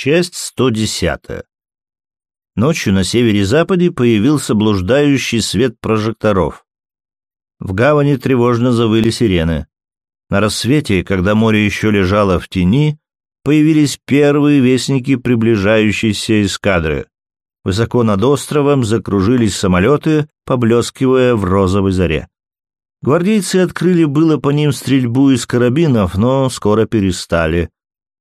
Часть 110. Ночью на севере-западе появился блуждающий свет прожекторов. В гавани тревожно завыли сирены. На рассвете, когда море еще лежало в тени, появились первые вестники приближающейся эскадры. Высоко над островом закружились самолеты, поблескивая в розовой заре. Гвардейцы открыли было по ним стрельбу из карабинов, но скоро перестали.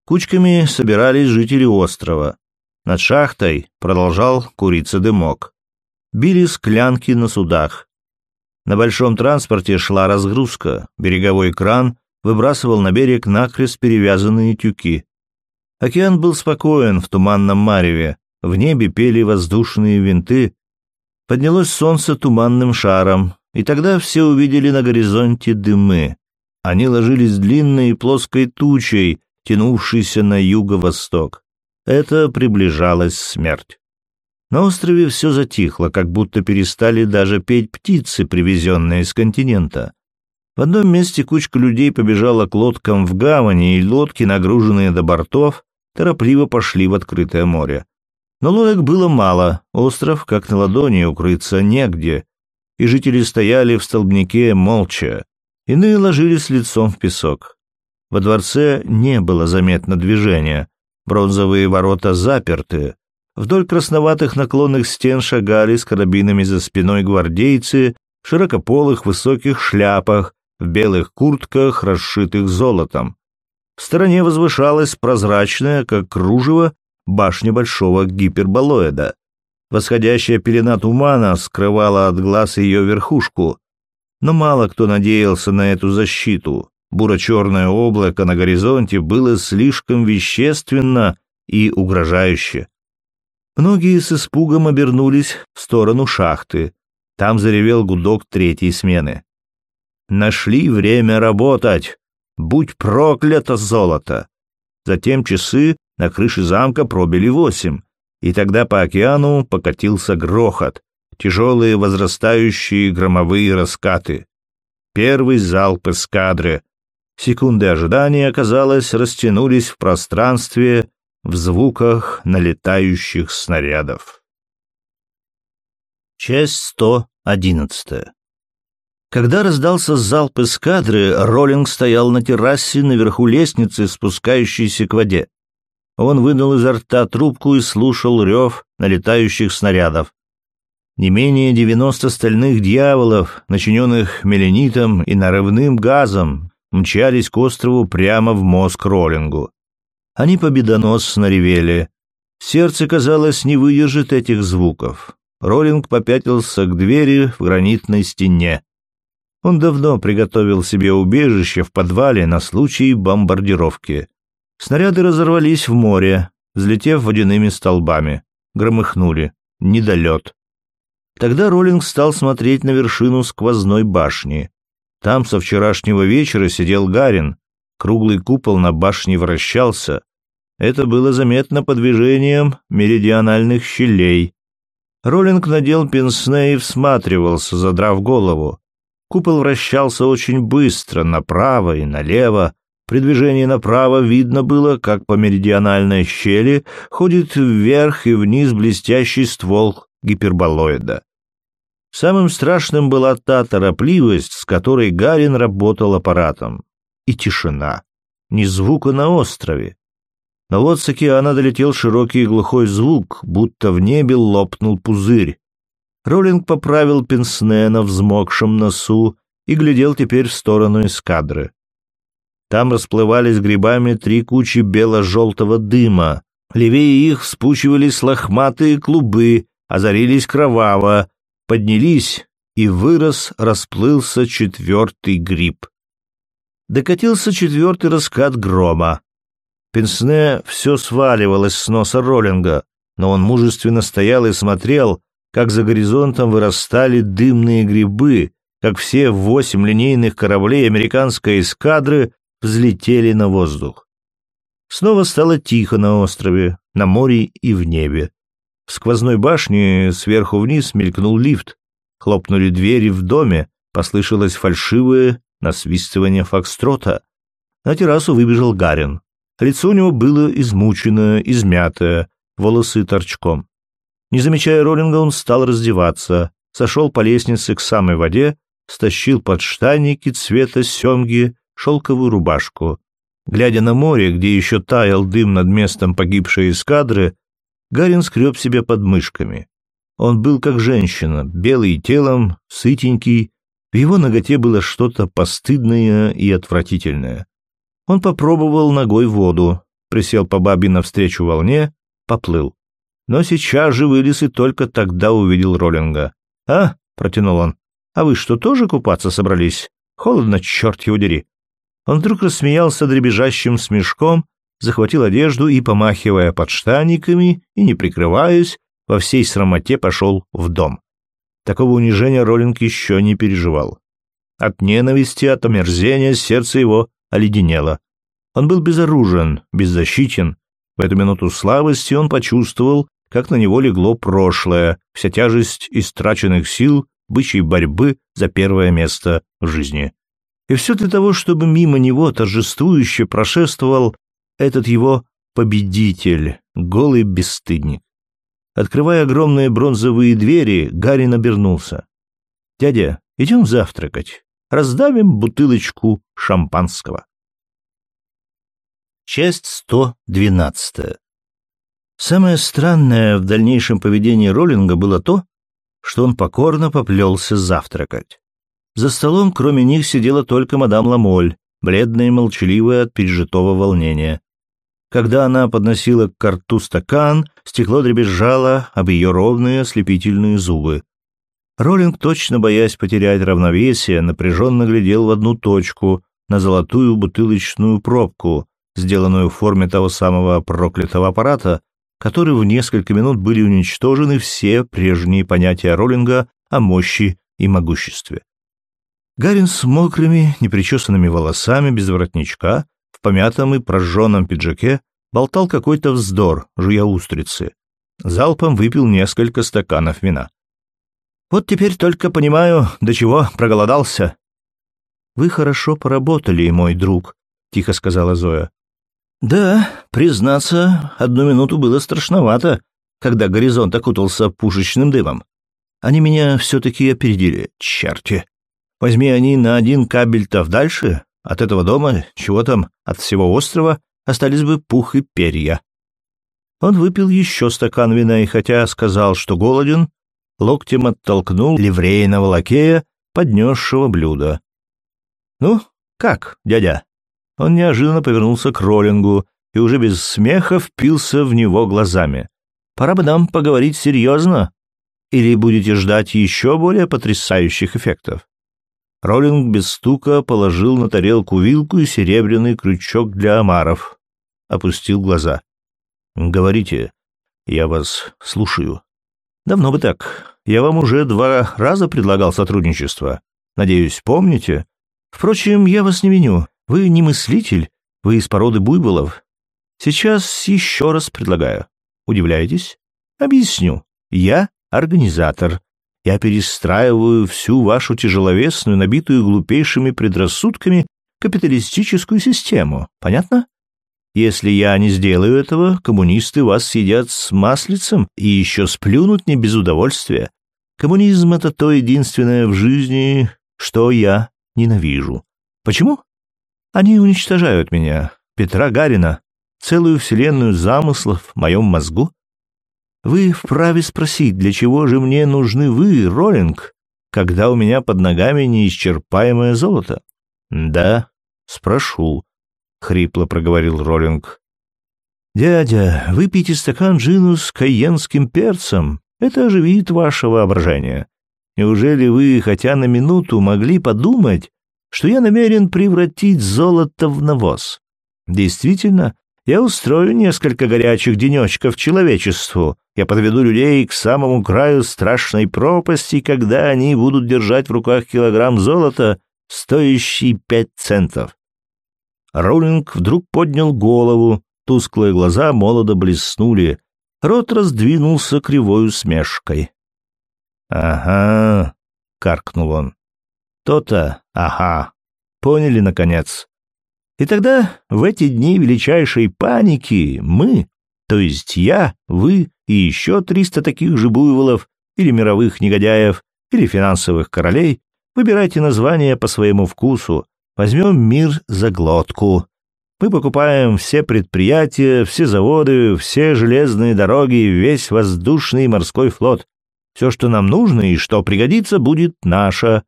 Кучками собирались жители острова. Над шахтой продолжал куриться дымок. Били склянки на судах. На большом транспорте шла разгрузка. Береговой кран выбрасывал на берег накрест перевязанные тюки. Океан был спокоен в туманном мареве. В небе пели воздушные винты. Поднялось солнце туманным шаром, и тогда все увидели на горизонте дымы. Они ложились длинной и плоской тучей, тянувшийся на юго-восток. Это приближалась смерть. На острове все затихло, как будто перестали даже петь птицы, привезенные с континента. В одном месте кучка людей побежала к лодкам в гавани, и лодки, нагруженные до бортов, торопливо пошли в открытое море. Но лодок было мало, остров, как на ладони, укрыться негде, и жители стояли в столбнике молча, иные ложились лицом в песок. Во дворце не было заметно движения. Бронзовые ворота заперты. Вдоль красноватых наклонных стен шагали с карабинами за спиной гвардейцы в широкополых высоких шляпах, в белых куртках, расшитых золотом. В стороне возвышалась прозрачная, как кружево, башня большого гиперболоида. Восходящая пелена тумана скрывала от глаз ее верхушку, но мало кто надеялся на эту защиту. Буро-черное облако на горизонте было слишком вещественно и угрожающе. Многие с испугом обернулись в сторону шахты. Там заревел гудок третьей смены. «Нашли время работать! Будь проклято золото!» Затем часы на крыше замка пробили восемь, и тогда по океану покатился грохот, тяжелые возрастающие громовые раскаты. Первый залп эскадры, Секунды ожидания, казалось, растянулись в пространстве в звуках налетающих снарядов. Часть 111. Когда раздался залп эскадры, Роллинг стоял на террасе наверху лестницы, спускающейся к воде. Он вынул изо рта трубку и слушал рев налетающих снарядов. Не менее девяносто стальных дьяволов, начиненных меленитом и нарывным газом, мчались к острову прямо в мозг Роллингу. Они победоносно ревели. Сердце, казалось, не выдержит этих звуков. Роллинг попятился к двери в гранитной стене. Он давно приготовил себе убежище в подвале на случай бомбардировки. Снаряды разорвались в море, взлетев водяными столбами. Громыхнули. Недолет. Тогда Роллинг стал смотреть на вершину сквозной башни. Там со вчерашнего вечера сидел Гарин. Круглый купол на башне вращался. Это было заметно по движениям меридиональных щелей. Роллинг надел пенсне и всматривался, задрав голову. Купол вращался очень быстро, направо и налево. При движении направо видно было, как по меридиональной щели ходит вверх и вниз блестящий ствол гиперболоида. Самым страшным была та торопливость, с которой Гарин работал аппаратом. И тишина. Ни звука на острове. Но вот с океана долетел широкий и глухой звук, будто в небе лопнул пузырь. Роллинг поправил пенсне на взмокшем носу и глядел теперь в сторону эскадры. Там расплывались грибами три кучи бело-желтого дыма. Левее их вспучивались лохматые клубы, озарились кроваво, поднялись, и вырос, расплылся четвертый гриб. Докатился четвертый раскат грома. Пенсне все сваливалось с носа Роллинга, но он мужественно стоял и смотрел, как за горизонтом вырастали дымные грибы, как все восемь линейных кораблей американской эскадры взлетели на воздух. Снова стало тихо на острове, на море и в небе. В сквозной башне сверху вниз мелькнул лифт. Хлопнули двери в доме, послышалось фальшивое насвистывание фокстрота. На террасу выбежал Гарин. Лицо у него было измученное, измятое, волосы торчком. Не замечая Роллинга, он стал раздеваться, сошел по лестнице к самой воде, стащил подштанники цвета семги, шелковую рубашку. Глядя на море, где еще таял дым над местом погибшей эскадры, Гарин скреб себя под мышками. Он был как женщина, белый телом, сытенький, в его ноготе было что-то постыдное и отвратительное. Он попробовал ногой воду, присел по бабе навстречу волне, поплыл. Но сейчас же вылез и только тогда увидел Роллинга. «А?» — протянул он. «А вы что, тоже купаться собрались? Холодно, черт его дери!» Он вдруг рассмеялся дребезжащим смешком, захватил одежду и, помахивая подштаниками и не прикрываясь, во всей срамоте пошел в дом. Такого унижения Роллинг еще не переживал. От ненависти, от омерзения сердце его оледенело. Он был безоружен, беззащитен. В эту минуту слабости он почувствовал, как на него легло прошлое, вся тяжесть истраченных сил, бычьей борьбы за первое место в жизни. И все для того, чтобы мимо него торжествующе прошествовал этот его победитель, голый бесстыдник. Открывая огромные бронзовые двери, Гарри набернулся. «Дядя, идем завтракать. Раздавим бутылочку шампанского». Часть 112. Самое странное в дальнейшем поведении Роллинга было то, что он покорно поплелся завтракать. За столом, кроме них, сидела только мадам Ламоль, бледная и молчаливая от пережитого волнения. Когда она подносила к рту стакан, стекло дребезжало об ее ровные ослепительные зубы. Роллинг, точно боясь потерять равновесие, напряженно глядел в одну точку, на золотую бутылочную пробку, сделанную в форме того самого проклятого аппарата, который в несколько минут были уничтожены все прежние понятия Роллинга о мощи и могуществе. Гарин с мокрыми, непричесанными волосами, без воротничка, в помятом и прожженном пиджаке, болтал какой-то вздор, жуя устрицы. Залпом выпил несколько стаканов вина. «Вот теперь только понимаю, до чего проголодался». «Вы хорошо поработали, мой друг», — тихо сказала Зоя. «Да, признаться, одну минуту было страшновато, когда горизонт окутался пушечным дымом. Они меня все-таки опередили, черти. Возьми они на один кабель-то дальше, от этого дома, чего там, от всего острова, остались бы пух и перья. Он выпил еще стакан вина и хотя сказал, что голоден, локтем оттолкнул ливрейного лакея, поднесшего блюдо. «Ну, как, дядя?» Он неожиданно повернулся к Роллингу и уже без смеха впился в него глазами. «Пора бы нам поговорить серьезно. Или будете ждать еще более потрясающих эффектов?» Роллинг без стука положил на тарелку вилку и серебряный крючок для омаров. Опустил глаза. «Говорите, я вас слушаю». «Давно бы так. Я вам уже два раза предлагал сотрудничество. Надеюсь, помните? Впрочем, я вас не виню. Вы не мыслитель, вы из породы буйволов. Сейчас еще раз предлагаю. Удивляетесь? Объясню. Я организатор, я перестраиваю всю вашу тяжеловесную, набитую глупейшими предрассудками капиталистическую систему. Понятно? Если я не сделаю этого, коммунисты вас съедят с маслицем и еще сплюнут не без удовольствия. Коммунизм — это то единственное в жизни, что я ненавижу. Почему? Они уничтожают меня, Петра Гарина, целую вселенную замыслов в моем мозгу, вы вправе спросить, для чего же мне нужны вы, Роллинг, когда у меня под ногами неисчерпаемое золото? Да, спрошу, хрипло проговорил Роллинг. Дядя, выпейте стакан джину с кайенским перцем. Это оживит ваше воображение. Неужели вы хотя на минуту могли подумать, что я намерен превратить золото в навоз? Действительно, я устрою несколько горячих денечков человечеству. Я подведу людей к самому краю страшной пропасти, когда они будут держать в руках килограмм золота, стоящий пять центов. Роулинг вдруг поднял голову, тусклые глаза молодо блеснули, рот раздвинулся кривой усмешкой. «Ага», — каркнул он. «То-то, ага. Поняли, наконец. И тогда, в эти дни величайшей паники, мы, то есть я, вы и еще триста таких же буйволов, или мировых негодяев, или финансовых королей, выбирайте название по своему вкусу, возьмем мир за глотку. Мы покупаем все предприятия, все заводы, все железные дороги, весь воздушный и морской флот. Все, что нам нужно и что пригодится, будет наше.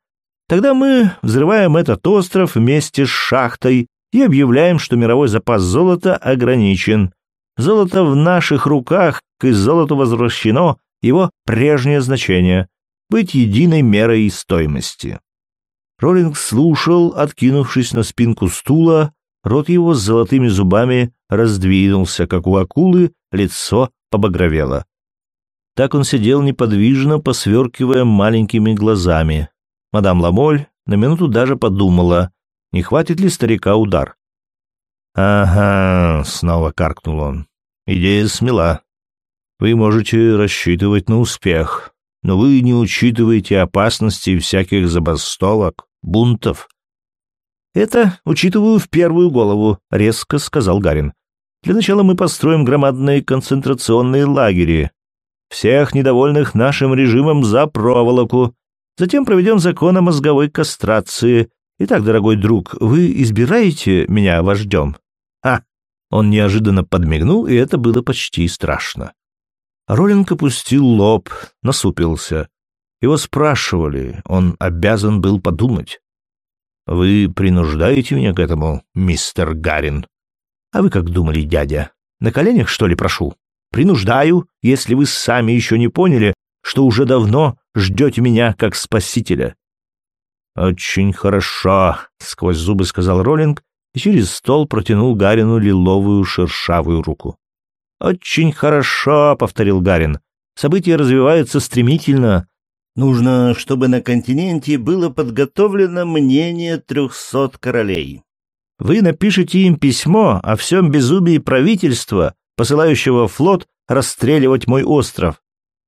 Тогда мы взрываем этот остров вместе с шахтой и объявляем, что мировой запас золота ограничен. Золото в наших руках, к золоту возвращено его прежнее значение — быть единой мерой стоимости. Роллинг слушал, откинувшись на спинку стула, рот его с золотыми зубами раздвинулся, как у акулы, лицо побагровело. Так он сидел неподвижно, посверкивая маленькими глазами. Мадам Ламоль на минуту даже подумала, не хватит ли старика удар. «Ага», — снова каркнул он, — «идея смела. Вы можете рассчитывать на успех, но вы не учитываете опасности всяких забастовок, бунтов». «Это учитываю в первую голову», — резко сказал Гарин. «Для начала мы построим громадные концентрационные лагеря. Всех недовольных нашим режимом за проволоку. Затем проведем закон о мозговой кастрации, Итак, дорогой друг, вы избираете меня вождем? А, он неожиданно подмигнул, и это было почти страшно. Роллинг опустил лоб, насупился. Его спрашивали, он обязан был подумать. «Вы принуждаете меня к этому, мистер Гарин?» «А вы как думали, дядя? На коленях, что ли, прошу? Принуждаю, если вы сами еще не поняли, что уже давно ждете меня как спасителя. «Очень хорошо», — сквозь зубы сказал Роллинг и через стол протянул Гарину лиловую шершавую руку. «Очень хорошо», — повторил Гарин. «События развиваются стремительно. Нужно, чтобы на континенте было подготовлено мнение трехсот королей. Вы напишите им письмо о всем безумии правительства, посылающего флот расстреливать мой остров.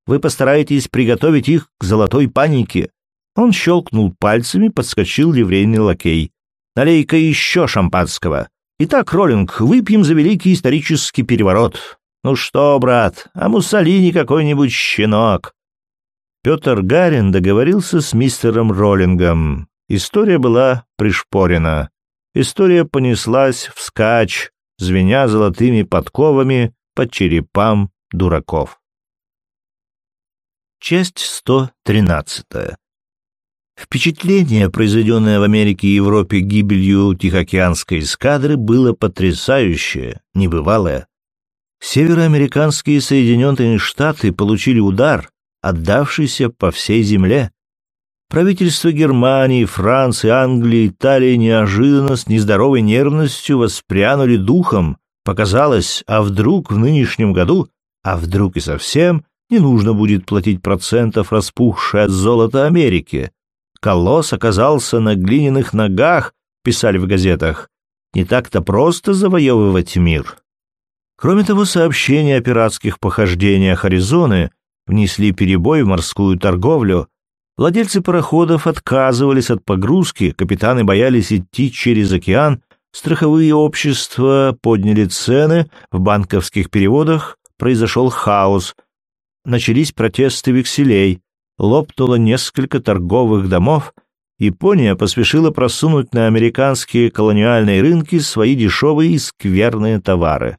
Вы постараетесь приготовить их к золотой панике, он щелкнул пальцами, подскочил ливрейный лакей. «Налей-ка еще шампанского. Итак, Роллинг, выпьем за великий исторический переворот. Ну что, брат, а Муссолини какой-нибудь щенок?» Петр Гарин договорился с мистером Роллингом. История была пришпорена. История понеслась вскачь, звеня золотыми подковами под черепам дураков. Часть 113. Впечатление, произведенное в Америке и Европе гибелью Тихоокеанской эскадры, было потрясающее, небывалое. Североамериканские Соединенные Штаты получили удар, отдавшийся по всей земле. Правительства Германии, Франции, Англии, Италии неожиданно с нездоровой нервностью воспрянули духом. Показалось, а вдруг в нынешнем году, а вдруг и совсем, не нужно будет платить процентов распухшей от золота Америки. Колосс оказался на глиняных ногах, писали в газетах. Не так-то просто завоевывать мир. Кроме того, сообщения о пиратских похождениях Аризоны внесли перебой в морскую торговлю. Владельцы пароходов отказывались от погрузки, капитаны боялись идти через океан, страховые общества подняли цены, в банковских переводах произошел хаос, начались протесты векселей, лопнуло несколько торговых домов, Япония поспешила просунуть на американские колониальные рынки свои дешевые и скверные товары.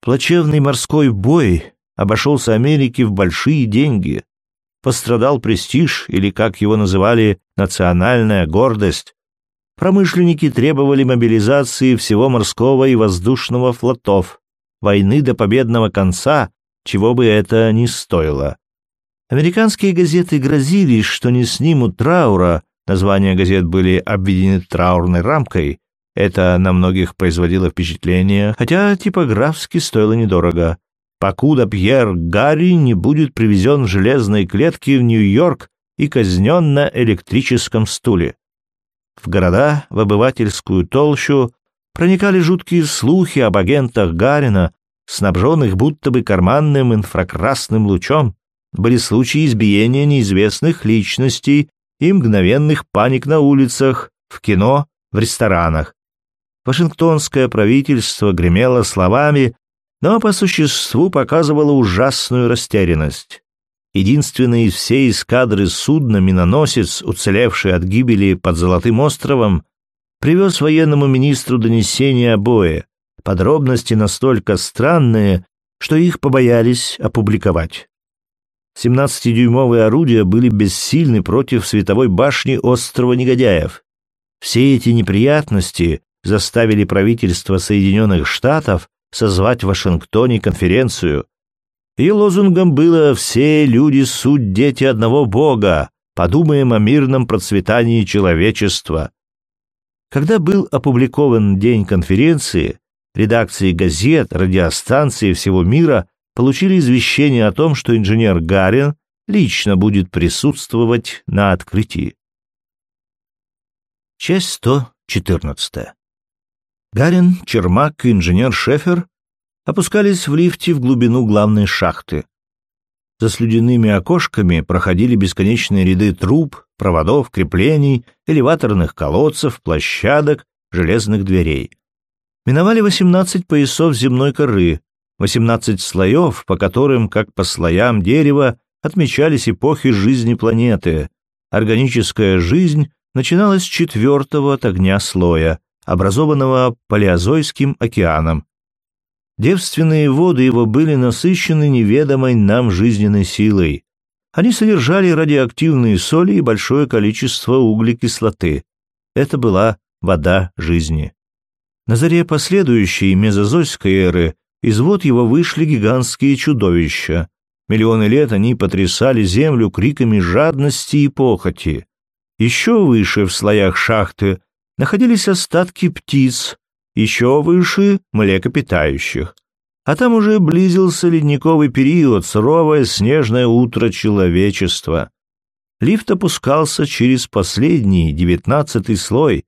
Плачевный морской бой обошелся Америке в большие деньги. Пострадал престиж, или, как его называли, национальная гордость. Промышленники требовали мобилизации всего морского и воздушного флотов, войны до победного конца, чего бы это ни стоило. Американские газеты грозились, что не снимут траура, названия газет были обведены траурной рамкой. Это на многих производило впечатление, хотя типографски стоило недорого. Покуда Пьер Гарри не будет привезен в железной клетке в Нью-Йорк и казнен на электрическом стуле. В города, в обывательскую толщу, проникали жуткие слухи об агентах Гарина, снабженных будто бы карманным инфракрасным лучом, были случаи избиения неизвестных личностей и мгновенных паник на улицах, в кино, в ресторанах. Вашингтонское правительство гремело словами, но по существу показывало ужасную растерянность. Единственный из всей эскадры судна миноносец, уцелевший от гибели под Золотым островом, привез военному министру донесение о бое, подробности настолько странные, что их побоялись опубликовать. 17-дюймовые орудия были бессильны против световой башни острова Негодяев. Все эти неприятности заставили правительство Соединенных Штатов созвать в Вашингтоне конференцию. И лозунгом было «Все люди — суть дети одного Бога, подумаем о мирном процветании человечества». Когда был опубликован день конференции, редакции газет, радиостанции всего мира получили извещение о том, что инженер Гарин лично будет присутствовать на открытии. Часть 114. Гарин, Чермак и инженер Шефер опускались в лифте в глубину главной шахты. За слюдяными окошками проходили бесконечные ряды труб, проводов, креплений, элеваторных колодцев, площадок, железных дверей. Миновали 18 поясов земной коры, 18 слоев, по которым, как по слоям дерева, отмечались эпохи жизни планеты. Органическая жизнь начиналась с четвертого от огня слоя, образованного Палеозойским океаном. Девственные воды его были насыщены неведомой нам жизненной силой. Они содержали радиоактивные соли и большое количество углекислоты. Это была вода жизни. На заре последующей мезозойской эры из вод его вышли гигантские чудовища. Миллионы лет они потрясали землю криками жадности и похоти. Еще выше в слоях шахты находились остатки птиц, еще выше — млекопитающих. А там уже близился ледниковый период, суровое снежное утро человечества. Лифт опускался через последний, девятнадцатый слой,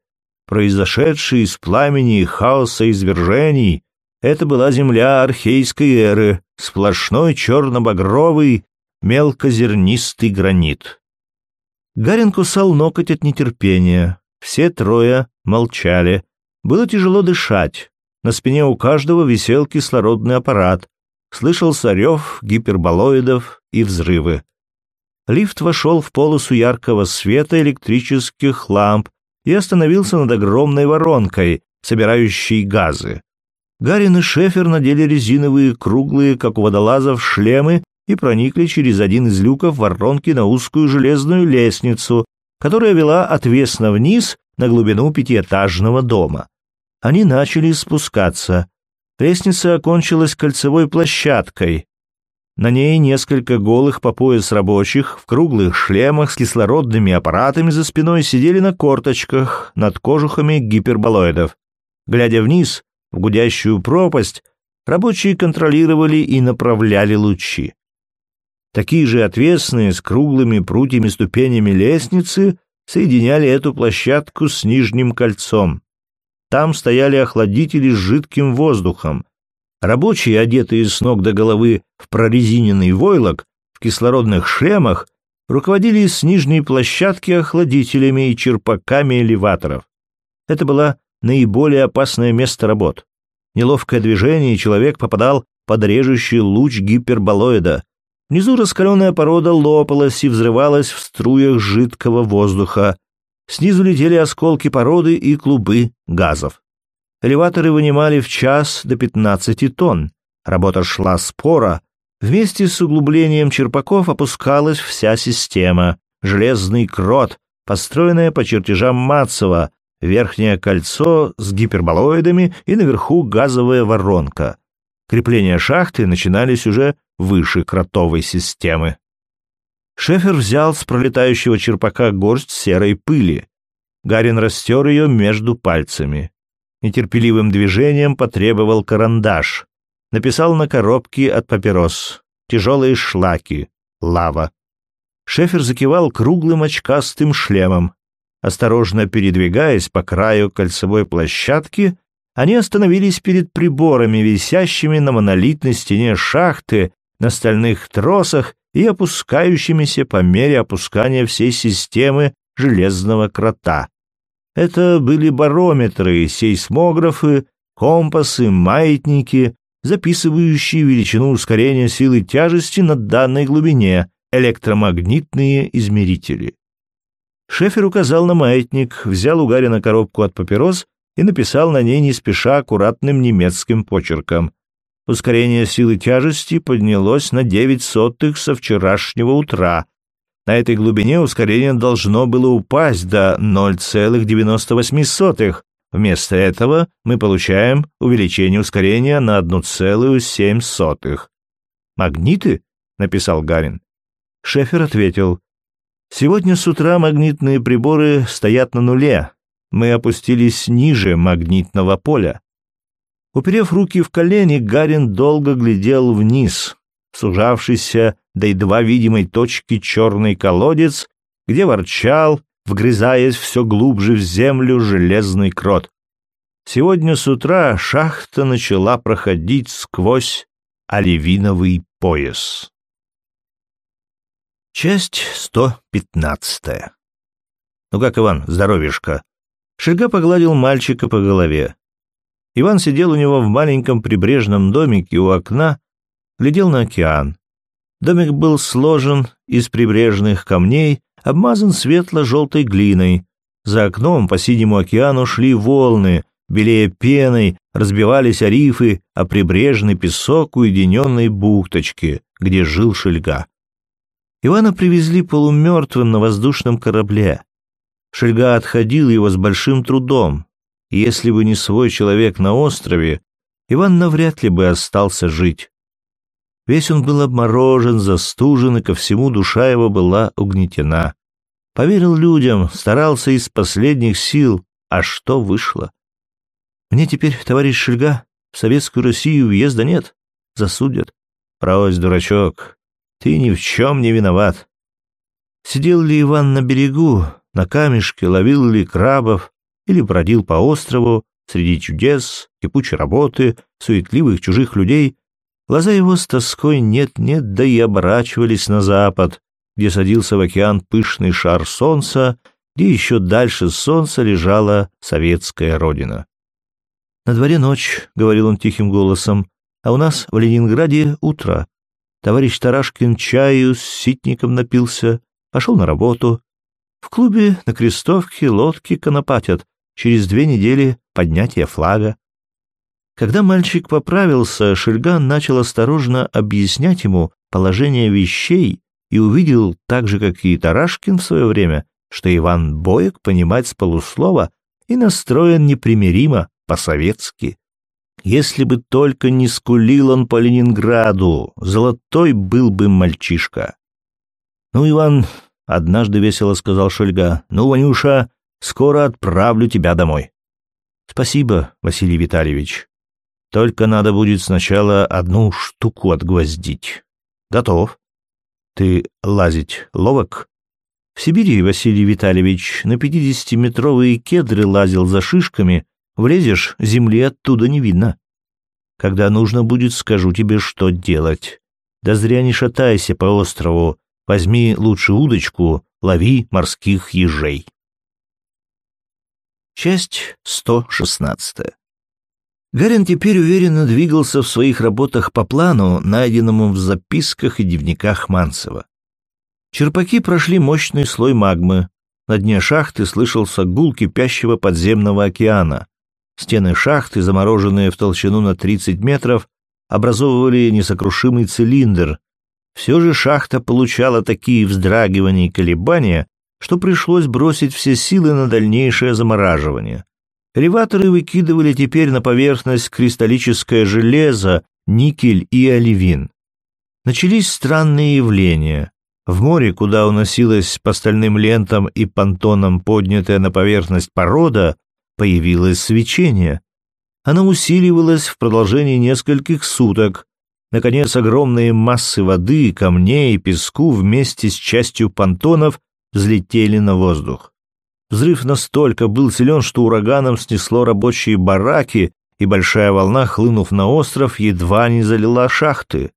произошедший из пламени и хаоса извержений. Это была земля архейской эры, сплошной черно-багровый, мелкозернистый гранит. Гарин кусал ноготь от нетерпения. Все трое молчали. Было тяжело дышать. На спине у каждого висел кислородный аппарат. Слышался рев гиперболоидов и взрывы. Лифт вошел в полосу яркого света электрических ламп и остановился над огромной воронкой, собирающей газы. Гарин и Шефер надели резиновые, круглые, как у водолазов, шлемы и проникли через один из люков воронки на узкую железную лестницу, которая вела отвесно вниз на глубину пятиэтажного дома. Они начали спускаться. Лестница окончилась кольцевой площадкой. На ней несколько голых по пояс рабочих в круглых шлемах с кислородными аппаратами за спиной сидели на корточках над кожухами гиперболоидов. Глядя вниз, в гудящую пропасть, рабочие контролировали и направляли лучи. Такие же отвесные с круглыми прутьями ступенями лестницы соединяли эту площадку с нижним кольцом. Там стояли охладители с жидким воздухом. Рабочие, одетые с ног до головы в прорезиненный войлок, в кислородных шлемах, руководили с нижней площадки охладителями и черпаками элеваторов. Это было наиболее опасное место работ. Неловкое движение, и человек попадал под режущий луч гиперболоида, Внизу раскаленная порода лопалась и взрывалась в струях жидкого воздуха. Снизу летели осколки породы и клубы газов. Элеваторы вынимали в час до 15 тонн. Работа шла спора. Вместе с углублением черпаков опускалась вся система. Железный крот, построенная по чертежам Мацева, верхнее кольцо с гиперболоидами и наверху газовая воронка. Крепления шахты начинались уже выше кротовой системы. Шефер взял с пролетающего черпака горсть серой пыли. Гарин растер ее между пальцами. Нетерпеливым движением потребовал карандаш. Написал на коробке от папирос. Тяжелые шлаки. Лава. Шефер закивал круглым очкастым шлемом. Осторожно передвигаясь по краю кольцевой площадки, они остановились перед приборами, висящими на монолитной стене шахты, на стальных тросах и опускающимися по мере опускания всей системы железного крота. Это были барометры, сейсмографы, компасы, маятники, записывающие величину ускорения силы тяжести на данной глубине, электромагнитные измерители. Шефер указал на маятник, взял у Гарина коробку от папирос и написал на ней не спеша аккуратным немецким почерком. Ускорение силы тяжести поднялось на 9 сотых со вчерашнего утра. На этой глубине ускорение должно было упасть до 0,98. Вместо этого мы получаем увеличение ускорения на 1,7. «Магниты?» — написал Гарин. Шефер ответил. «Сегодня с утра магнитные приборы стоят на нуле. Мы опустились ниже магнитного поля. Уперев руки в колени, Гарин долго глядел вниз, сужавшийся до едва видимой точки черный колодец, где ворчал, вгрызаясь все глубже в землю, железный крот. Сегодня с утра шахта начала проходить сквозь оливиновый пояс. Часть 115. «Ну как, Иван, здоровишко?» Шельга погладил мальчика по голове. Иван сидел у него в маленьком прибрежном домике у окна, глядел на океан. Домик был сложен из прибрежных камней, обмазан светло-желтой глиной. За окном по синему океану шли волны, белее пеной, разбивались о рифы, а прибрежный песок уединенной бухточки, где жил Шельга. Ивана привезли полумертвым на воздушном корабле. Шельга отходил его с большим трудом, если бы не свой человек на острове, Иван навряд ли бы остался жить. Весь он был обморожен, застужен, и ко всему душа его была угнетена. Поверил людям, старался из последних сил, а что вышло? Мне теперь, товарищ Шельга, в советскую Россию въезда нет. Засудят. Брось, дурачок, ты ни в чем не виноват. Сидел ли Иван на берегу, на камешке, ловил ли крабов, или бродил по острову среди чудес, кипучей работы, суетливых чужих людей, глаза его с тоской нет-нет, да и оборачивались на запад, где садился в океан пышный шар солнца, где еще дальше солнца лежала советская родина. «На дворе ночь», — говорил он тихим голосом, — «а у нас в Ленинграде утро. Товарищ Тарашкин чаю с ситником напился, пошел на работу. В клубе на крестовке лодки конопатят, через две недели поднятие флага. Когда мальчик поправился, Шельган начал осторожно объяснять ему положение вещей и увидел, так же, как и Тарашкин в свое время, что Иван Боек понимать с полуслова и настроен непримиримо, по-советски. Если бы только не скулил он по Ленинграду, золотой был бы мальчишка. — Ну, Иван, — однажды весело сказал Шельга, — ну, Ванюша, Скоро отправлю тебя домой. Спасибо, Василий Витальевич. Только надо будет сначала одну штуку отгвоздить. Готов. Ты лазить ловок? В Сибири, Василий Витальевич, на пятидесятиметровые кедры лазил за шишками, влезешь, земли оттуда не видно. Когда нужно будет, скажу тебе, что делать. Да зря не шатайся по острову, возьми лучше удочку, лови морских ежей. Часть 116. Гарин теперь уверенно двигался в своих работах по плану, найденному в записках и дневниках Манцева. Черпаки прошли мощный слой магмы. На дне шахты слышался гул кипящего подземного океана. Стены шахты, замороженные в толщину на 30 метров, образовывали несокрушимый цилиндр. Все же шахта получала такие вздрагивания и колебания, что пришлось бросить все силы на дальнейшее замораживание. Элеваторы выкидывали теперь на поверхность кристаллическое железо, никель и оливин. Начались странные явления. В море, куда уносилась по стальным лентам и понтонам поднятая на поверхность порода, появилось свечение. Оно усиливалось в продолжении нескольких суток. Наконец, огромные массы воды, камней и песку вместе с частью понтонов взлетели на воздух. Взрыв настолько был силен, что ураганом снесло рабочие бараки, и большая волна, хлынув на остров, едва не залила шахты.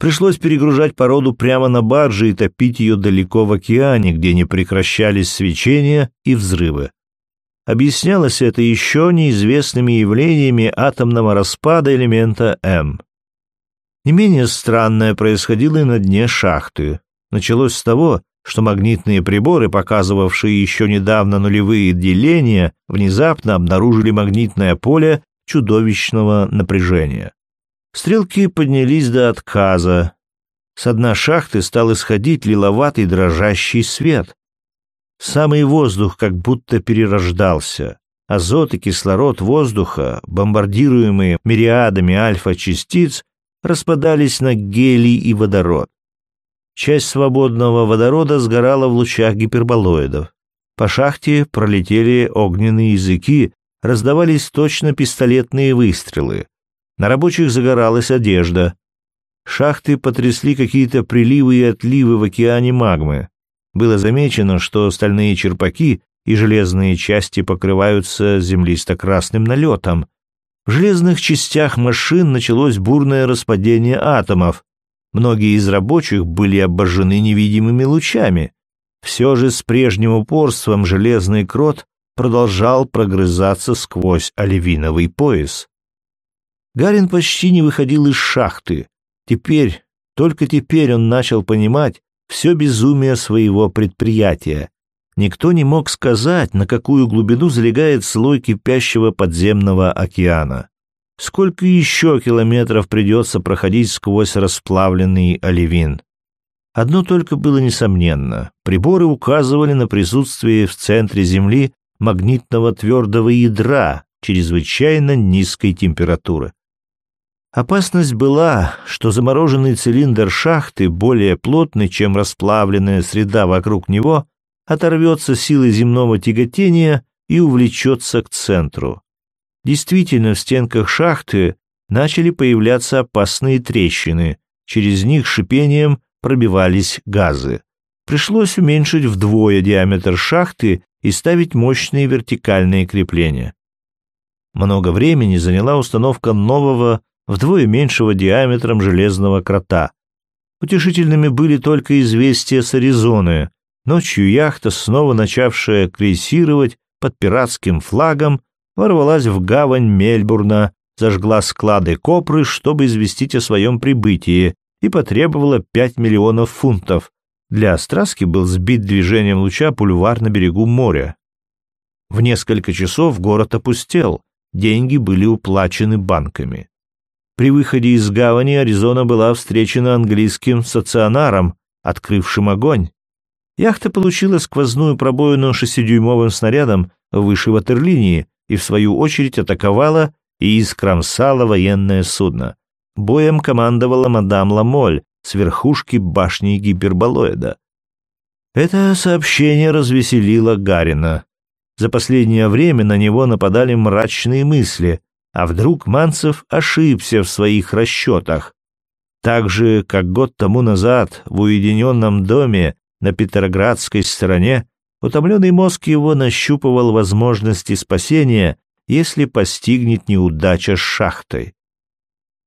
Пришлось перегружать породу прямо на барже и топить ее далеко в океане, где не прекращались свечения и взрывы. Объяснялось это еще неизвестными явлениями атомного распада элемента М. Не менее странное происходило и на дне шахты. Началось с того, что магнитные приборы, показывавшие еще недавно нулевые деления, внезапно обнаружили магнитное поле чудовищного напряжения. Стрелки поднялись до отказа. С дна шахты стал исходить лиловатый дрожащий свет. Самый воздух как будто перерождался. Азот и кислород воздуха, бомбардируемые мириадами альфа-частиц, распадались на гелий и водород. Часть свободного водорода сгорала в лучах гиперболоидов. По шахте пролетели огненные языки, раздавались точно пистолетные выстрелы. На рабочих загоралась одежда. Шахты потрясли какие-то приливы и отливы в океане магмы. Было замечено, что стальные черпаки и железные части покрываются землисто-красным налетом. В железных частях машин началось бурное распадение атомов, Многие из рабочих были обожжены невидимыми лучами. Все же с прежним упорством железный крот продолжал прогрызаться сквозь оливиновый пояс. Гарин почти не выходил из шахты. Теперь, только теперь он начал понимать все безумие своего предприятия. Никто не мог сказать, на какую глубину залегает слой кипящего подземного океана. Сколько еще километров придется проходить сквозь расплавленный оливин? Одно только было несомненно. Приборы указывали на присутствие в центре Земли магнитного твердого ядра чрезвычайно низкой температуры. Опасность была, что замороженный цилиндр шахты, более плотный, чем расплавленная среда вокруг него, оторвется силой земного тяготения и увлечется к центру. Действительно, в стенках шахты начали появляться опасные трещины, через них шипением пробивались газы. Пришлось уменьшить вдвое диаметр шахты и ставить мощные вертикальные крепления. Много времени заняла установка нового, вдвое меньшего диаметром железного крота. Утешительными были только известия с Аризоны. Ночью яхта, снова начавшая крейсировать под пиратским флагом, ворвалась в гавань Мельбурна, зажгла склады Копры, чтобы известить о своем прибытии, и потребовала 5 миллионов фунтов. Для Остраски был сбит движением луча пульвар на берегу моря. В несколько часов город опустел, деньги были уплачены банками. При выходе из гавани Аризона была встречена английским стационаром, открывшим огонь. Яхта получила сквозную пробоину шестидюймовым снарядом выше ватерлинии, и в свою очередь атаковала и искромсала военное судно. Боем командовала мадам Ламоль с верхушки башни гиперболоида. Это сообщение развеселило Гарина. За последнее время на него нападали мрачные мысли, а вдруг Манцев ошибся в своих расчетах. Так же, как год тому назад в уединенном доме на Петроградской стороне Утомленный мозг его нащупывал возможности спасения, если постигнет неудача с шахтой.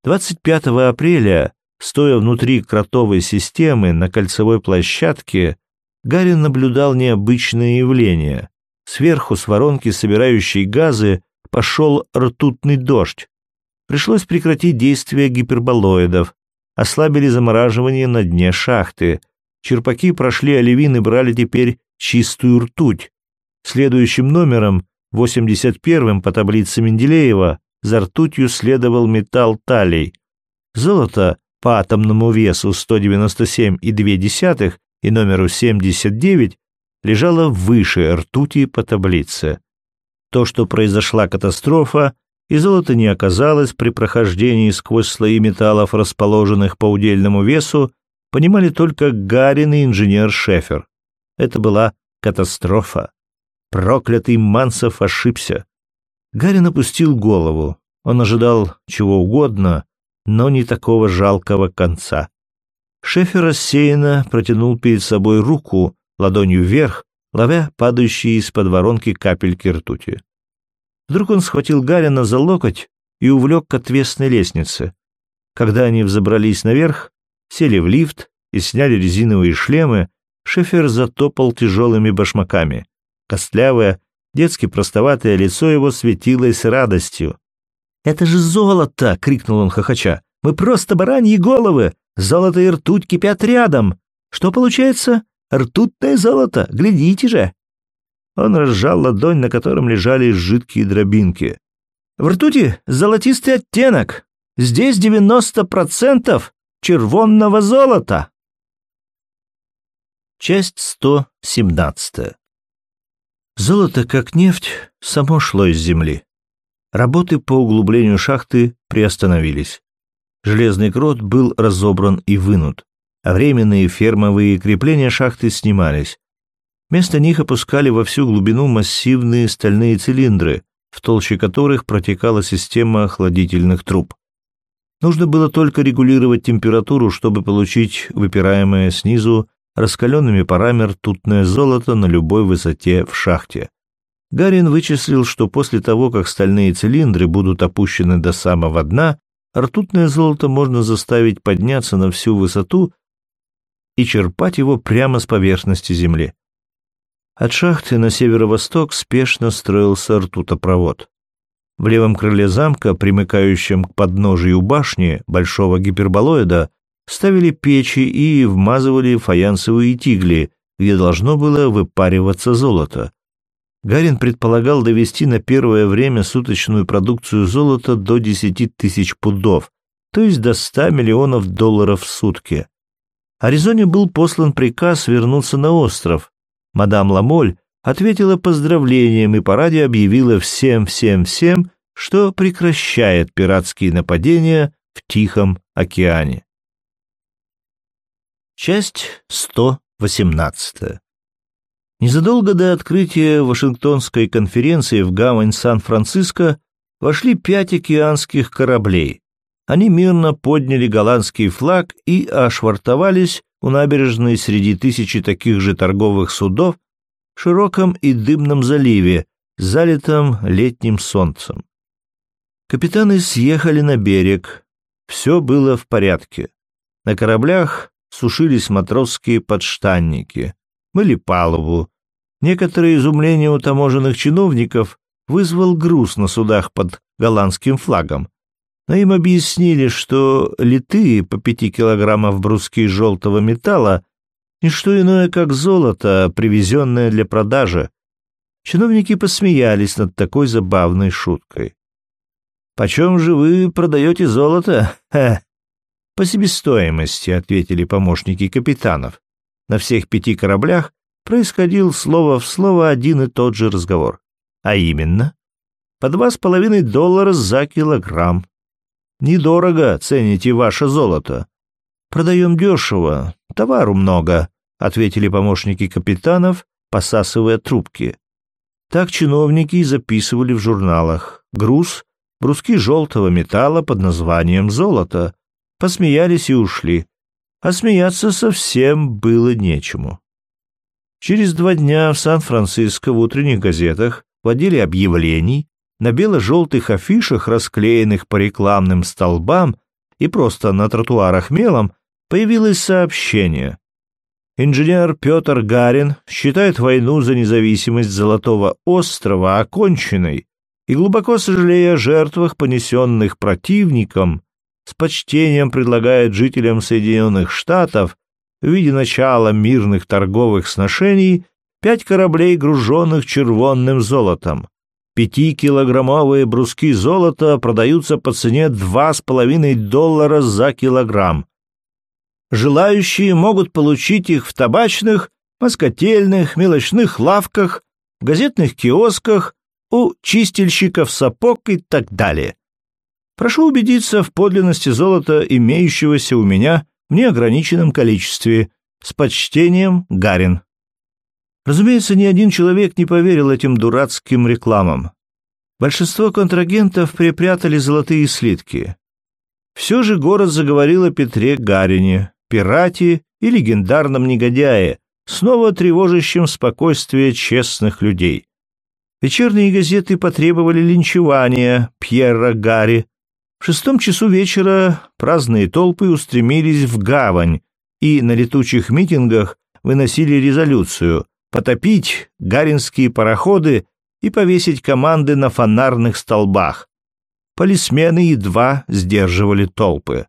25 апреля, стоя внутри кротовой системы на кольцевой площадке, Гарин наблюдал необычное явление. Сверху с воронки, собирающей газы, пошел ртутный дождь. Пришлось прекратить действие гиперболоидов, ослабили замораживание на дне шахты. Черпаки прошли оливин и брали теперь чистую ртуть. Следующим номером, 81-м по таблице Менделеева, за ртутью следовал металл талий. Золото по атомному весу 197,2 и номеру 79 лежало выше ртути по таблице. То, что произошла катастрофа, и золота не оказалось при прохождении сквозь слои металлов, расположенных по удельному весу, понимали только Гарин и инженер Шефер. Это была катастрофа. Проклятый Мансов ошибся. Гарин опустил голову. Он ожидал чего угодно, но не такого жалкого конца. Шефер рассеянно протянул перед собой руку, ладонью вверх, ловя падающие из-под воронки капельки ртути. Вдруг он схватил Гарина за локоть и увлек к отвесной лестнице. Когда они взобрались наверх, сели в лифт и сняли резиновые шлемы, Шефер затопал тяжелыми башмаками. Костлявая, Детски простоватое лицо его светилось радостью. «Это же золото!» — крикнул он хохоча. «Мы просто бараньи головы! Золото и ртуть кипят рядом! Что получается? Ртутное золото! Глядите же!» Он разжал ладонь, на котором лежали жидкие дробинки. «В ртути золотистый оттенок! Здесь девяносто процентов червонного золота!» Часть сто семнадцатая. Золото, как нефть, само шло из земли. Работы по углублению шахты приостановились. Железный крот был разобран и вынут, временные фермовые крепления шахты снимались. Вместо них опускали во всю глубину массивные стальные цилиндры, в толще которых протекала система охладительных труб. Нужно было только регулировать температуру, чтобы получить выпираемое снизу раскаленными парами ртутное золото на любой высоте в шахте. Гарин вычислил, что после того, как стальные цилиндры будут опущены до самого дна, ртутное золото можно заставить подняться на всю высоту и черпать его прямо с поверхности земли. От шахты на северо-восток спешно строился ртутопровод. В левом крыле замка, примыкающем к подножию башни большого гиперболоида, ставили печи и вмазывали фаянсовые тигли, где должно было выпариваться золото. Гарин предполагал довести на первое время суточную продукцию золота до 10 тысяч пудов, то есть до 100 миллионов долларов в сутки. Аризоне был послан приказ вернуться на остров. Мадам Ламоль ответила поздравлением и по радио объявила всем-всем-всем, что прекращает пиратские нападения в Тихом океане. Часть 118. Незадолго до открытия Вашингтонской конференции в гавань Сан-Франциско вошли пять океанских кораблей. Они мирно подняли голландский флаг и ошвартовались у набережной среди тысячи таких же торговых судов в широком и дымном заливе, залитом летним солнцем. Капитаны съехали на берег. Все было в порядке. На кораблях сушились матросские подштанники, мыли палубу, Некоторое изумление у таможенных чиновников вызвал груз на судах под голландским флагом. Но им объяснили, что литые по пяти килограммов бруски желтого металла — ничто иное, как золото, привезенное для продажи. Чиновники посмеялись над такой забавной шуткой. «Почем же вы продаете золото?» «По себестоимости», — ответили помощники капитанов. На всех пяти кораблях происходил слово в слово один и тот же разговор. А именно, по два с половиной доллара за килограмм. Недорого цените ваше золото. Продаем дешево, товару много, ответили помощники капитанов, посасывая трубки. Так чиновники записывали в журналах. Груз, бруски желтого металла под названием «золото». Посмеялись и ушли. А смеяться совсем было нечему. Через два дня в Сан-Франциско в утренних газетах в отделе объявлений на бело-желтых афишах, расклеенных по рекламным столбам и просто на тротуарах мелом, появилось сообщение. Инженер Петр Гарин считает войну за независимость Золотого острова оконченной и, глубоко сожалея о жертвах, понесенных противником, с почтением предлагает жителям Соединенных Штатов в виде начала мирных торговых сношений пять кораблей, груженных червонным золотом. Пятикилограммовые бруски золота продаются по цене два с половиной доллара за килограмм. Желающие могут получить их в табачных, москотельных, мелочных лавках, газетных киосках, у чистильщиков сапог и так далее. Прошу убедиться в подлинности золота, имеющегося у меня в неограниченном количестве. С почтением, Гарин. Разумеется, ни один человек не поверил этим дурацким рекламам. Большинство контрагентов припрятали золотые слитки. Все же город заговорил о Петре Гарине, пирате и легендарном негодяе, снова тревожащем спокойствие честных людей. Вечерние газеты потребовали линчевания Пьера Гарри, в шестом часу вечера праздные толпы устремились в гавань и на летучих митингах выносили резолюцию потопить гаринские пароходы и повесить команды на фонарных столбах. Полисмены едва сдерживали толпы.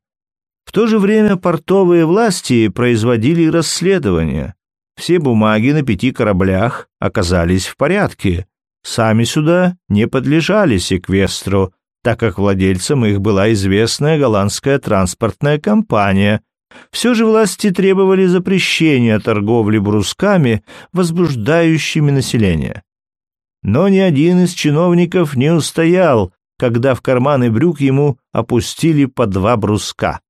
В то же время портовые власти производили расследования. Все бумаги на пяти кораблях оказались в порядке. Сами сюда не подлежали секвестру, так как владельцем их была известная голландская транспортная компания. Все же власти требовали запрещения торговли брусками, возбуждающими население. Но ни один из чиновников не устоял, когда в карманы брюк ему опустили по два бруска.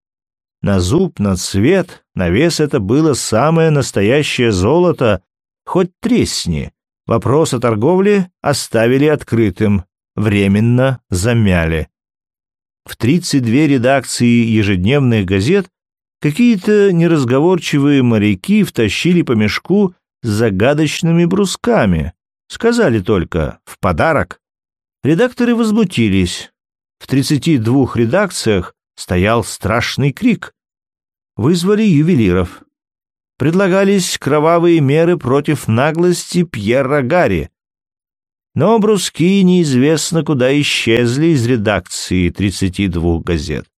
На зуб, на цвет, на вес это было самое настоящее золото, хоть тресни. Вопрос о торговле оставили открытым, временно замяли. В 32 редакции ежедневных газет какие-то неразговорчивые моряки втащили по мешку с загадочными брусками. Сказали только «в подарок». Редакторы возмутились. В 32 редакциях стоял страшный крик. Вызвали ювелиров. Предлагались кровавые меры против наглости Пьера Гарри. Но бруски неизвестно куда исчезли из редакции 32 газет.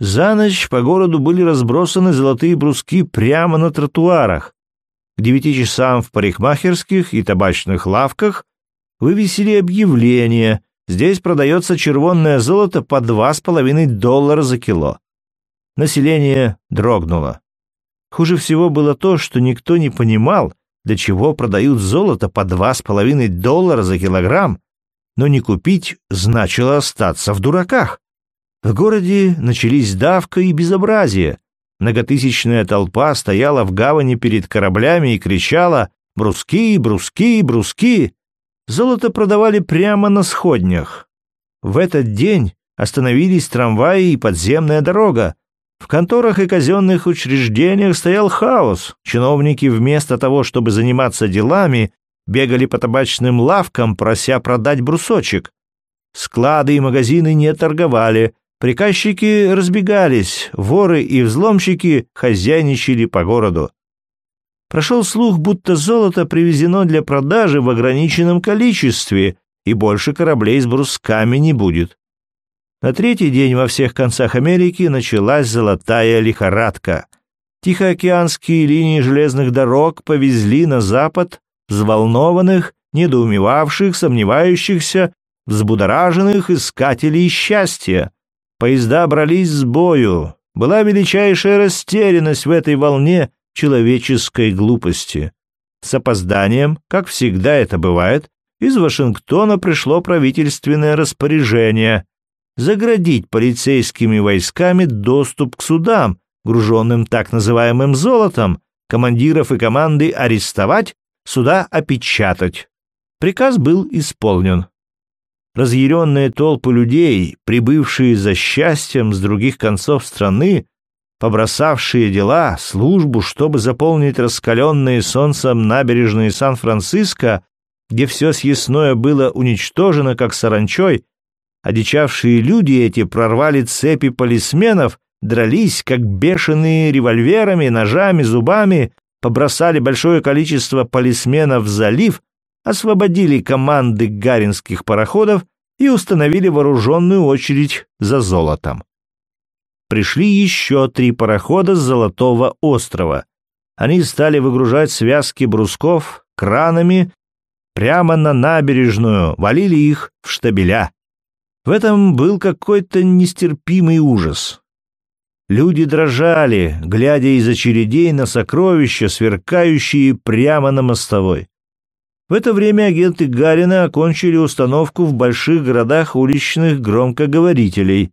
За ночь по городу были разбросаны золотые бруски прямо на тротуарах. К девяти часам в парикмахерских и табачных лавках вывесили объявление Здесь продается червонное золото по два с половиной доллара за кило. Население дрогнуло. Хуже всего было то, что никто не понимал, для чего продают золото по два с половиной доллара за килограмм, но не купить значило остаться в дураках. В городе начались давка и безобразие. Многотысячная толпа стояла в гавани перед кораблями и кричала «Бруски, бруски, бруски!» Золото продавали прямо на сходнях. В этот день остановились трамваи и подземная дорога. В конторах и казенных учреждениях стоял хаос. Чиновники вместо того, чтобы заниматься делами, бегали по табачным лавкам, прося продать брусочек. Склады и магазины не торговали, приказчики разбегались, воры и взломщики хозяйничали по городу. Прошел слух, будто золото привезено для продажи в ограниченном количестве, и больше кораблей с брусками не будет. На третий день во всех концах Америки началась золотая лихорадка. Тихоокеанские линии железных дорог повезли на запад взволнованных, недоумевавших, сомневающихся, взбудораженных искателей счастья. Поезда брались с бою. Была величайшая растерянность в этой волне человеческой глупости. С опозданием, как всегда это бывает, из Вашингтона пришло правительственное распоряжение заградить полицейскими войсками доступ к судам, груженным так называемым золотом, командиров и команды арестовать, суда опечатать. Приказ был исполнен. Разъяренные толпы людей, прибывшие за счастьем с других концов страны, побросавшие дела, службу, чтобы заполнить раскаленные солнцем набережные Сан-Франциско, где все съестное было уничтожено, как саранчой, одичавшие люди эти прорвали цепи полисменов, дрались, как бешеные револьверами, ножами, зубами, побросали большое количество полисменов в залив, освободили команды гаринских пароходов и установили вооруженную очередь за золотом пришли еще три парохода с Золотого острова. Они стали выгружать связки брусков кранами прямо на набережную, валили их в штабеля. В этом был какой-то нестерпимый ужас. Люди дрожали, глядя из очередей на сокровища, сверкающие прямо на мостовой. В это время агенты Гарина окончили установку в больших городах уличных громкоговорителей.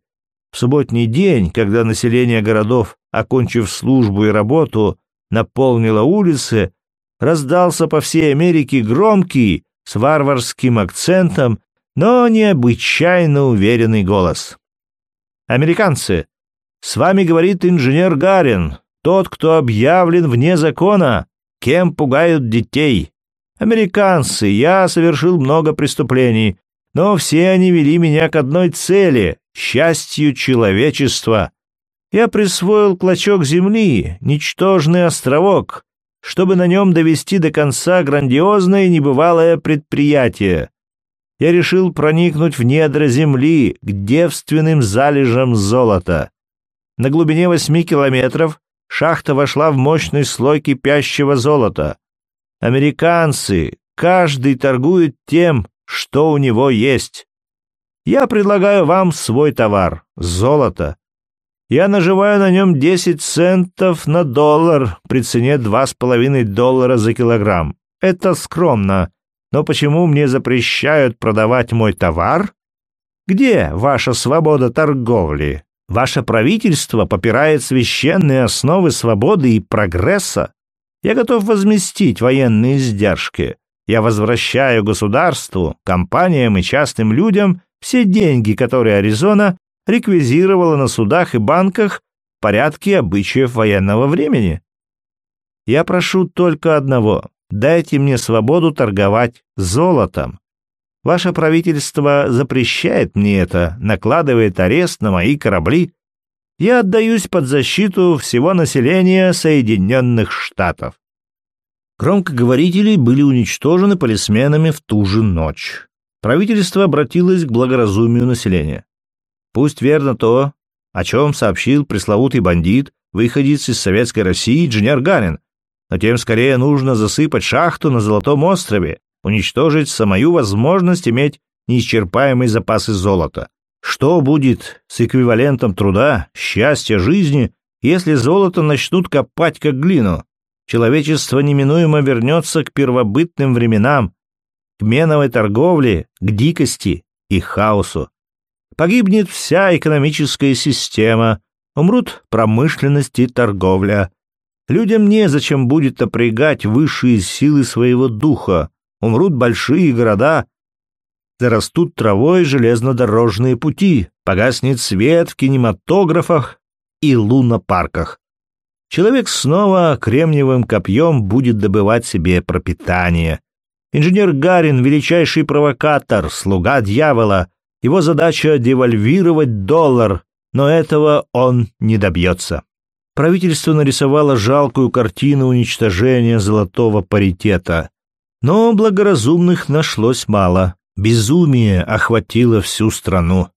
В субботний день, когда население городов, окончив службу и работу, наполнило улицы, раздался по всей Америке громкий, с варварским акцентом, но необычайно уверенный голос. «Американцы, с вами говорит инженер Гарин, тот, кто объявлен вне закона, кем пугают детей. Американцы, я совершил много преступлений, но все они вели меня к одной цели счастью человечества. Я присвоил клочок земли, ничтожный островок, чтобы на нем довести до конца грандиозное небывалое предприятие я решил проникнуть в недра земли к девственным залежам золота. На глубине восьми километров шахта вошла в мощный слой кипящего золота. Американцы, каждый торгует тем, что у него есть. Я предлагаю вам свой товар — золото. Я наживаю на нем 10 центов на доллар при цене 2,5 доллара за килограмм. Это скромно, но почему мне запрещают продавать мой товар? Где ваша свобода торговли? Ваше правительство попирает священные основы свободы и прогресса. Я готов возместить военные издержки. Я возвращаю государству, компаниям и частным людям все деньги, которые Аризона реквизировала на судах и банках в порядке обычаев военного времени. Я прошу только одного — дайте мне свободу торговать золотом. Ваше правительство запрещает мне это, накладывает арест на мои корабли. Я отдаюсь под защиту всего населения Соединенных Штатов. Громкоговорители были уничтожены полисменами в ту же ночь. Правительство обратилось к благоразумию населения. Пусть верно то, о чем сообщил пресловутый бандит, выходец из Советской России инженер Гарин, но тем скорее нужно засыпать шахту на Золотом острове, уничтожить самую возможность иметь неисчерпаемые запасы золота. Что будет с эквивалентом труда, счастья, жизни, если золото начнут копать как глину? Человечество неминуемо вернется к первобытным временам, к меновой торговле, к дикости и хаосу. Погибнет вся экономическая система, умрут промышленность и торговля. Людям незачем будет напрягать высшие силы своего духа, умрут большие города, зарастут травой железнодорожные пути, погаснет свет в кинематографах и лунопарках. Человек снова кремниевым копьем будет добывать себе пропитание. Инженер Гарин — величайший провокатор, слуга дьявола, его задача — девальвировать доллар, но этого он не добьется. Правительство нарисовало жалкую картину уничтожения золотого паритета. Но благоразумных нашлось мало. Безумие охватило всю страну.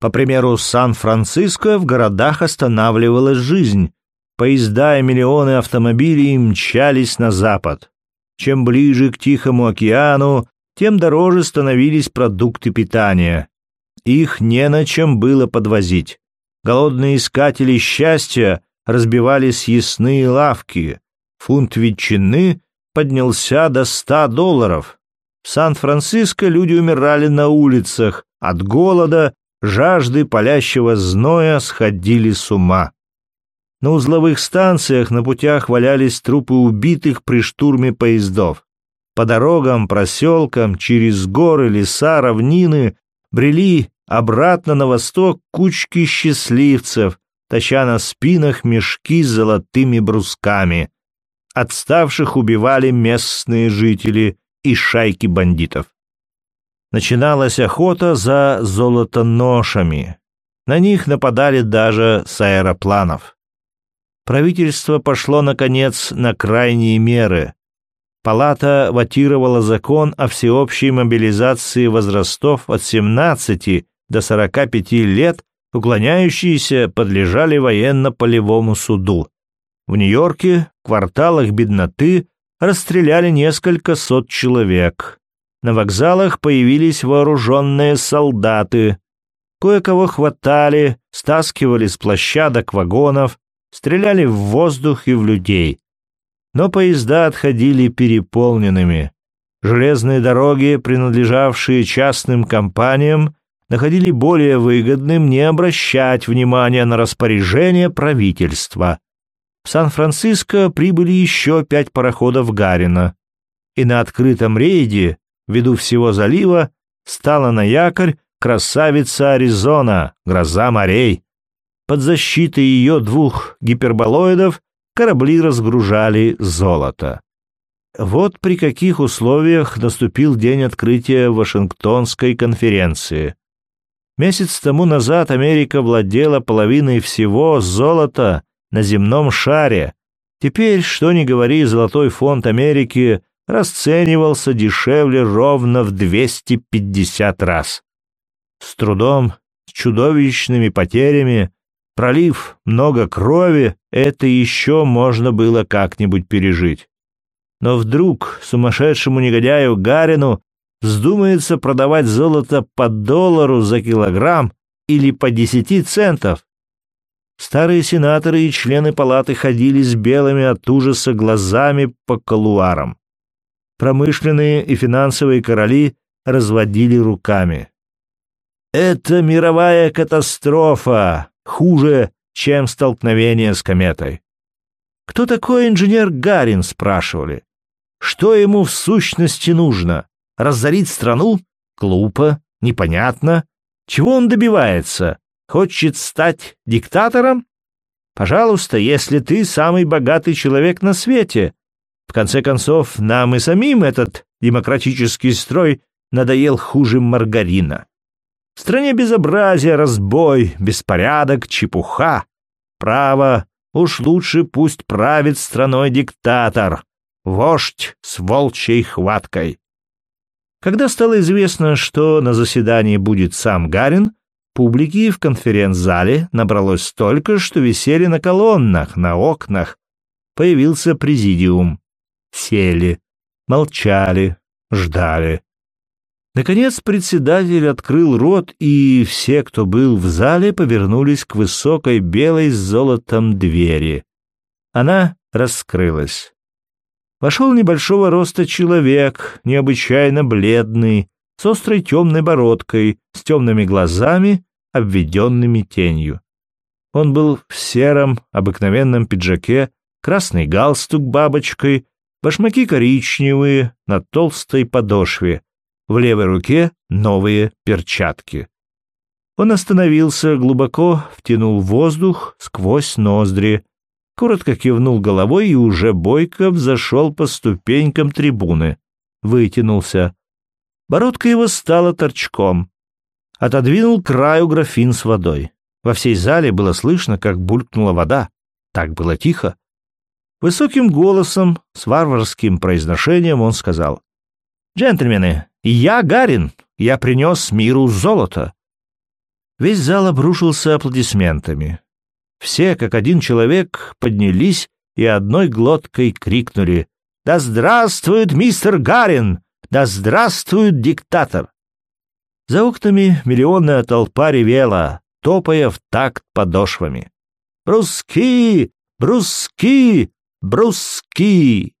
По примеру Сан-Франциско в городах останавливалась жизнь. Поезда и миллионы автомобилей мчались на запад. Чем ближе к Тихому океану, тем дороже становились продукты питания. Их не на чем было подвозить. Голодные искатели счастья разбивали съестные лавки. Фунт ветчины поднялся до ста долларов. В Сан-Франциско люди умирали на улицах. От голода, жажды палящего зноя сходили с ума. На узловых станциях на путях валялись трупы убитых при штурме поездов. По дорогам, проселкам, через горы, леса, равнины брели обратно на восток кучки счастливцев, таща на спинах мешки с золотыми брусками. Отставших убивали местные жители и шайки бандитов. Начиналась охота за золотоношами. На них нападали даже с аэропланов. Правительство пошло, наконец, на крайние меры. Палата ватировала закон о всеобщей мобилизации возрастов от 17 до 45 лет, уклоняющиеся подлежали военно-полевому суду. В Нью-Йорке, в кварталах бедноты, расстреляли несколько сот человек. На вокзалах появились вооруженные солдаты. Кое-кого хватали, стаскивали с площадок вагонов, стреляли в воздух и в людей но поезда отходили переполненными. Железные дороги, принадлежавшие частным компаниям, находили более выгодным не обращать внимания на распоряжение правительства. В Сан-Франциско прибыли еще пять пароходов Гарина, и на открытом рейде, ввиду всего залива, стала на якорь красавица Аризона, гроза морей. Под защитой ее двух гиперболоидов корабли разгружали золото. Вот при каких условиях наступил день открытия Вашингтонской конференции. Месяц тому назад Америка владела половиной всего золота на земном шаре. Теперь, что ни говори, Золотой фонд Америки расценивался дешевле ровно в 250 раз. С трудом, с чудовищными потерями, пролив много крови, это еще можно было как-нибудь пережить. Но вдруг сумасшедшему негодяю Гарину вздумается продавать золото по доллару за килограмм или по десяти центов. Старые сенаторы и члены палаты ходили с белыми от ужаса глазами по колуарам. Промышленные и финансовые короли разводили руками. Это мировая катастрофа, хуже, чем столкновение с кометой. Кто такой инженер Гарин, спрашивали. Что ему в сущности нужно? Разорить страну? Глупо, непонятно. Чего он добивается? Хочет стать диктатором? Пожалуйста, если ты самый богатый человек на свете. В конце концов, нам и самим этот демократический строй надоел хуже маргарина. В стране безобразие, разбой, беспорядок, чепуха. Право, уж лучше пусть правит страной диктатор, вождь с волчьей хваткой. Когда стало известно, что на заседании будет сам Гарин, публики в конференц-зале набралось столько, что висели на колоннах, на окнах. Появился президиум. Сели, молчали, ждали. Наконец председатель открыл рот, и все, кто был в зале, повернулись к высокой белой с золотом двери. Она раскрылась. Вошел небольшого роста человек, необычайно бледный, с острой темной бородкой, с темными глазами, обведенными тенью. Он был в сером, обыкновенном пиджаке, красный галстук бабочкой, башмаки коричневые, на толстой подошве, в левой руке новые перчатки. Он остановился, глубоко втянул воздух сквозь ноздри, коротко кивнул головой и уже бойко взошел по ступенькам трибуны. Вытянулся. Бородка его стала торчком. Отодвинул краю графин с водой. Во всей зале было слышно, как булькнула вода. Так было тихо. Высоким голосом, с варварским произношением он сказал. «Джентльмены, я Гарин, я принес миру золото». Весь зал обрушился аплодисментами. Все, как один человек, поднялись и одной глоткой крикнули «Да здравствует мистер Гарин! Да здравствует диктатор!» За окнами миллионная толпа ревела, топая в такт подошвами. «Бруски! Бруски! Бруски!»